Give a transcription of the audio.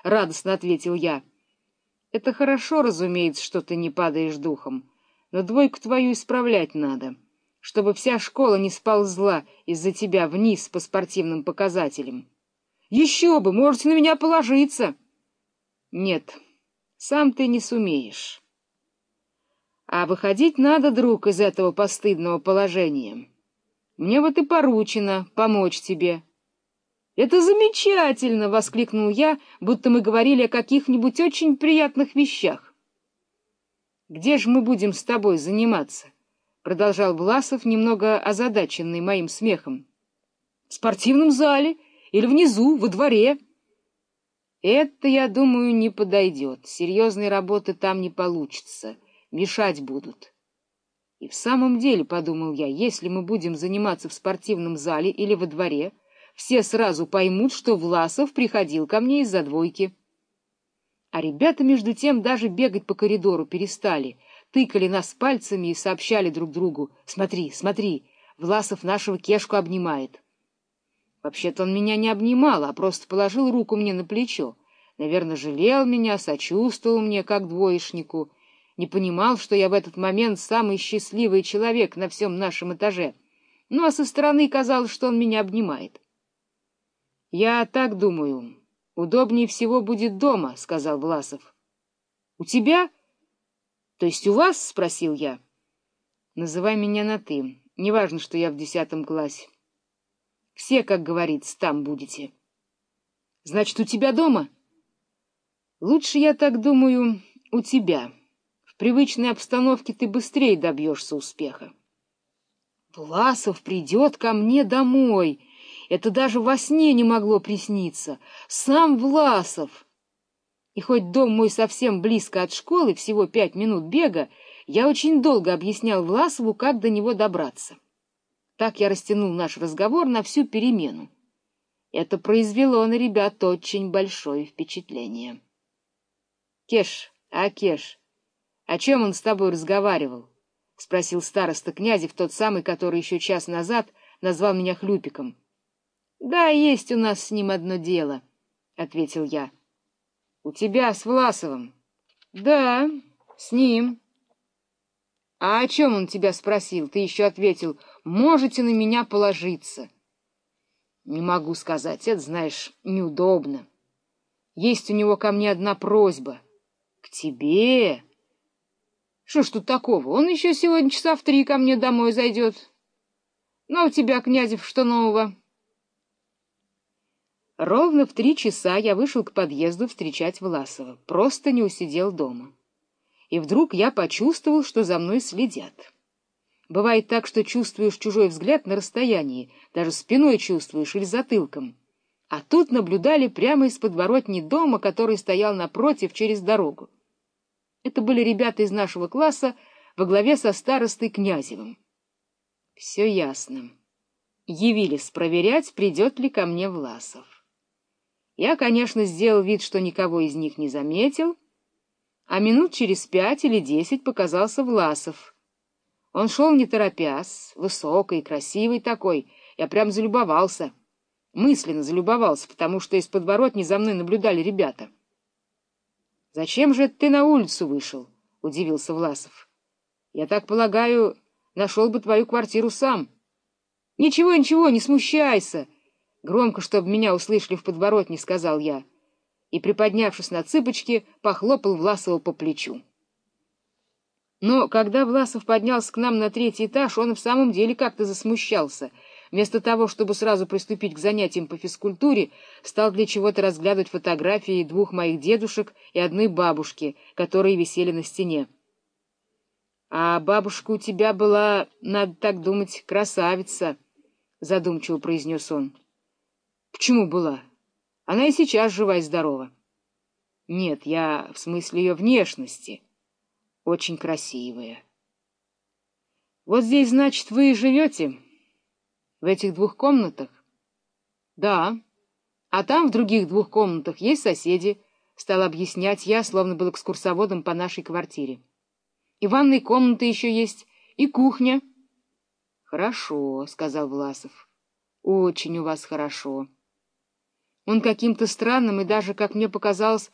— радостно ответил я. — Это хорошо, разумеется, что ты не падаешь духом, но двойку твою исправлять надо, чтобы вся школа не сползла из-за тебя вниз по спортивным показателям. — Еще бы, можете на меня положиться. — Нет, сам ты не сумеешь. А выходить надо, друг, из этого постыдного положения. Мне вот и поручено помочь тебе. — Это замечательно! — воскликнул я, будто мы говорили о каких-нибудь очень приятных вещах. — Где же мы будем с тобой заниматься? — продолжал Власов, немного озадаченный моим смехом. — В спортивном зале или внизу, во дворе. — Это, я думаю, не подойдет. Серьезной работы там не получится. — мешать будут. И в самом деле, — подумал я, — если мы будем заниматься в спортивном зале или во дворе, все сразу поймут, что Власов приходил ко мне из-за двойки. А ребята, между тем, даже бегать по коридору перестали, тыкали нас пальцами и сообщали друг другу, «Смотри, смотри, Власов нашего кешку обнимает». Вообще-то он меня не обнимал, а просто положил руку мне на плечо. Наверное, жалел меня, сочувствовал мне, как двоечнику, не понимал, что я в этот момент самый счастливый человек на всем нашем этаже, ну а со стороны казалось, что он меня обнимает. — Я так думаю. Удобнее всего будет дома, — сказал Власов. — У тебя? То есть у вас? — спросил я. — Называй меня на «ты». Неважно, что я в десятом классе. Все, как говорится, там будете. — Значит, у тебя дома? — Лучше, я так думаю, у тебя привычной обстановке ты быстрее добьешься успеха. Власов придет ко мне домой. Это даже во сне не могло присниться. Сам Власов. И хоть дом мой совсем близко от школы, всего пять минут бега, я очень долго объяснял Власову, как до него добраться. Так я растянул наш разговор на всю перемену. Это произвело на ребят очень большое впечатление. — Кеш, а Кеш, о чем он с тобой разговаривал? — спросил староста Князев, тот самый, который еще час назад назвал меня хлюпиком. — Да, есть у нас с ним одно дело, — ответил я. — У тебя с Власовым? — Да, с ним. — А о чем он тебя спросил? Ты еще ответил, можете на меня положиться. — Не могу сказать, это, знаешь, неудобно. Есть у него ко мне одна просьба. — К тебе... Что ж тут такого? Он еще сегодня часа в три ко мне домой зайдет. Ну, а у тебя, Князев, что нового? Ровно в три часа я вышел к подъезду встречать Власова. Просто не усидел дома. И вдруг я почувствовал, что за мной следят. Бывает так, что чувствуешь чужой взгляд на расстоянии, даже спиной чувствуешь или затылком. А тут наблюдали прямо из подворотни дома, который стоял напротив через дорогу. Это были ребята из нашего класса во главе со старостой Князевым. Все ясно. Явились проверять, придет ли ко мне Власов. Я, конечно, сделал вид, что никого из них не заметил, а минут через пять или десять показался Власов. Он шел не торопясь, высокий, красивый такой, я прям залюбовался. Мысленно залюбовался, потому что из подворотни за мной наблюдали ребята. — Зачем же ты на улицу вышел? — удивился Власов. — Я так полагаю, нашел бы твою квартиру сам. — Ничего, ничего, не смущайся! — громко, чтобы меня услышали в подворотне, сказал я. И, приподнявшись на цыпочки, похлопал Власова по плечу. Но когда Власов поднялся к нам на третий этаж, он в самом деле как-то засмущался — Вместо того, чтобы сразу приступить к занятиям по физкультуре, стал для чего-то разглядывать фотографии двух моих дедушек и одной бабушки, которые висели на стене. — А бабушка у тебя была, надо так думать, красавица, — задумчиво произнес он. — Почему была? Она и сейчас жива и здорова. — Нет, я в смысле ее внешности. Очень красивая. — Вот здесь, значит, вы и живете? — в этих двух комнатах? Да. А там, в других двух комнатах, есть соседи, стал объяснять я, словно был экскурсоводом по нашей квартире. И ванной комнаты еще есть, и кухня. Хорошо, сказал Власов. Очень у вас хорошо. Он каким-то странным и даже, как мне показалось,